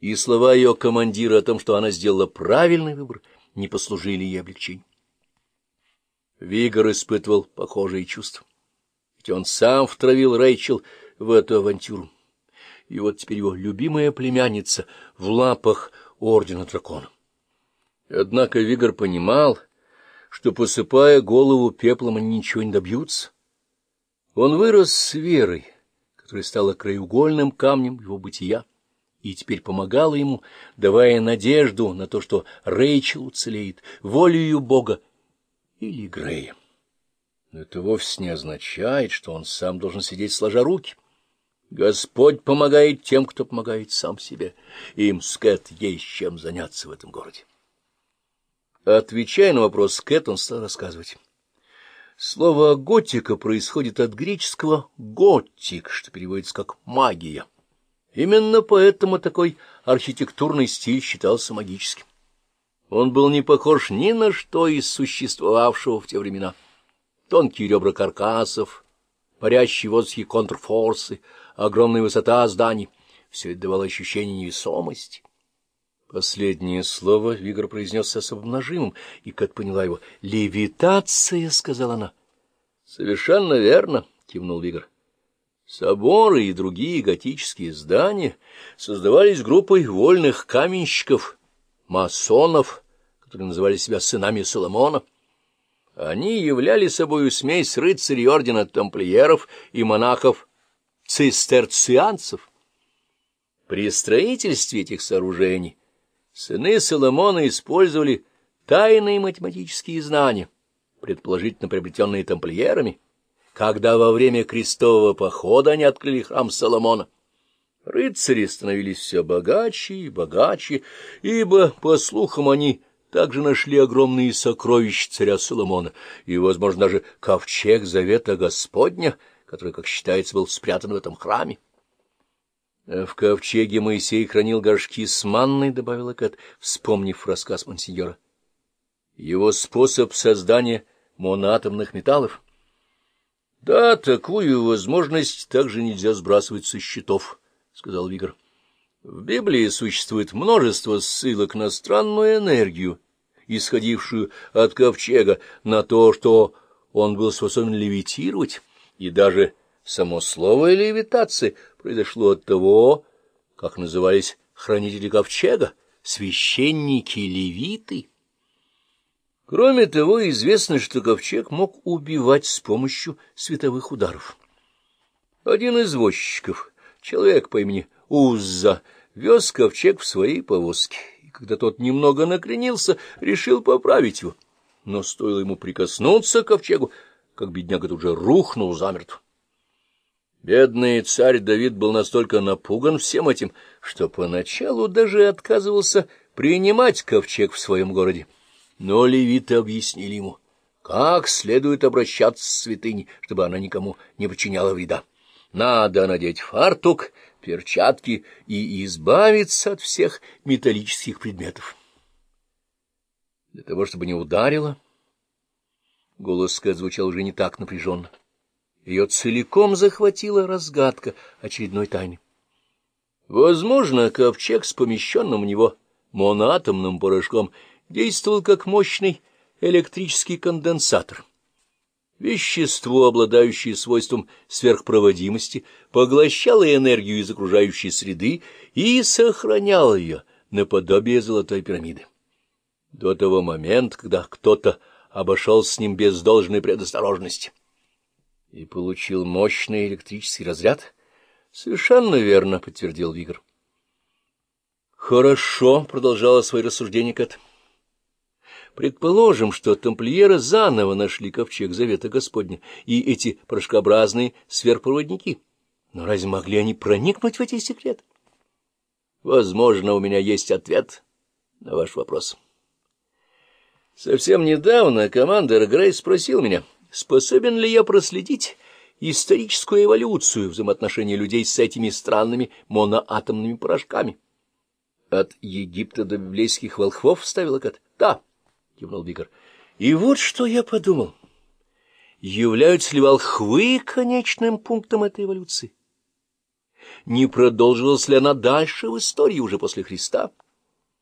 и слова ее командира о том, что она сделала правильный выбор, не послужили ей облегчением. Вигор испытывал похожие чувства. Ведь он сам втравил Рэйчел в эту авантюру. И вот теперь его любимая племянница в лапах Ордена Дракона. Однако Вигор понимал, что, посыпая голову пеплом, они ничего не добьются. Он вырос с верой, которая стала краеугольным камнем его бытия, и теперь помогала ему, давая надежду на то, что Рэйчел уцелеет волею Бога или Грея. Но это вовсе не означает, что он сам должен сидеть сложа руки. Господь помогает тем, кто помогает сам себе. Им с Кэт есть чем заняться в этом городе. Отвечая на вопрос Кэт, он стал рассказывать. Слово «готика» происходит от греческого «готик», что переводится как «магия». Именно поэтому такой архитектурный стиль считался магическим. Он был не похож ни на что из существовавшего в те времена. Тонкие ребра каркасов, парящие в воздухе контрфорсы, огромная высота зданий — все это давало ощущение невесомости. Последнее слово Вигр произнес с особым нажимом, и Кэт поняла его. «Левитация», — сказала она. «Совершенно верно», — кивнул Вигр. Соборы и другие готические здания создавались группой вольных каменщиков, масонов, которые называли себя сынами Соломона. Они являли собою смесь рыцарей ордена тамплиеров и монахов-цистерцианцев. При строительстве этих сооружений Сыны Соломона использовали тайные математические знания, предположительно приобретенные тамплиерами, когда во время крестового похода они открыли храм Соломона. Рыцари становились все богаче и богаче, ибо, по слухам, они также нашли огромные сокровища царя Соломона и, возможно, даже ковчег Завета Господня, который, как считается, был спрятан в этом храме. В ковчеге Моисей хранил горшки с манной, — добавила Кэт, вспомнив рассказ монсеньора. Его способ создания моноатомных металлов. Да, такую возможность также нельзя сбрасывать со счетов, — сказал Вигр. В Библии существует множество ссылок на странную энергию, исходившую от ковчега, на то, что он был способен левитировать, и даже само слово «левитация» произошло от того, как назывались хранители ковчега, священники-левиты. Кроме того, известно, что ковчег мог убивать с помощью световых ударов. Один из возчиков, человек по имени Узза, вез ковчег в своей повозке, и когда тот немного накренился, решил поправить его. Но стоило ему прикоснуться к ковчегу, как бедняга тут же рухнул замертво. Бедный царь Давид был настолько напуган всем этим, что поначалу даже отказывался принимать ковчег в своем городе. Но левиты объяснили ему, как следует обращаться с святыней, чтобы она никому не причиняла вреда. Надо надеть фартук, перчатки и избавиться от всех металлических предметов. Для того, чтобы не ударило, голос Скотт звучал уже не так напряженно. Ее целиком захватила разгадка очередной тайны. Возможно, ковчег с помещенным в него моноатомным порошком действовал как мощный электрический конденсатор. Вещество, обладающее свойством сверхпроводимости, поглощало энергию из окружающей среды и сохраняло ее наподобие золотой пирамиды. До того момента, когда кто-то обошел с ним без должной предосторожности и получил мощный электрический разряд? — Совершенно верно, — подтвердил Вигр. — Хорошо, — продолжала свои рассуждения Кэт. — Предположим, что тамплиеры заново нашли ковчег Завета Господня и эти порошкообразные сверхпроводники. Но разве могли они проникнуть в эти секреты? — Возможно, у меня есть ответ на ваш вопрос. Совсем недавно командир Грей спросил меня — способен ли я проследить историческую эволюцию взаимоотношений людей с этими странными моноатомными порошками? — От Египта до библейских волхвов вставила Кат? — Да, — кивнул Викар. — И вот что я подумал. Являются ли волхвы конечным пунктом этой эволюции? не продолжилась ли она дальше в истории уже после Христа?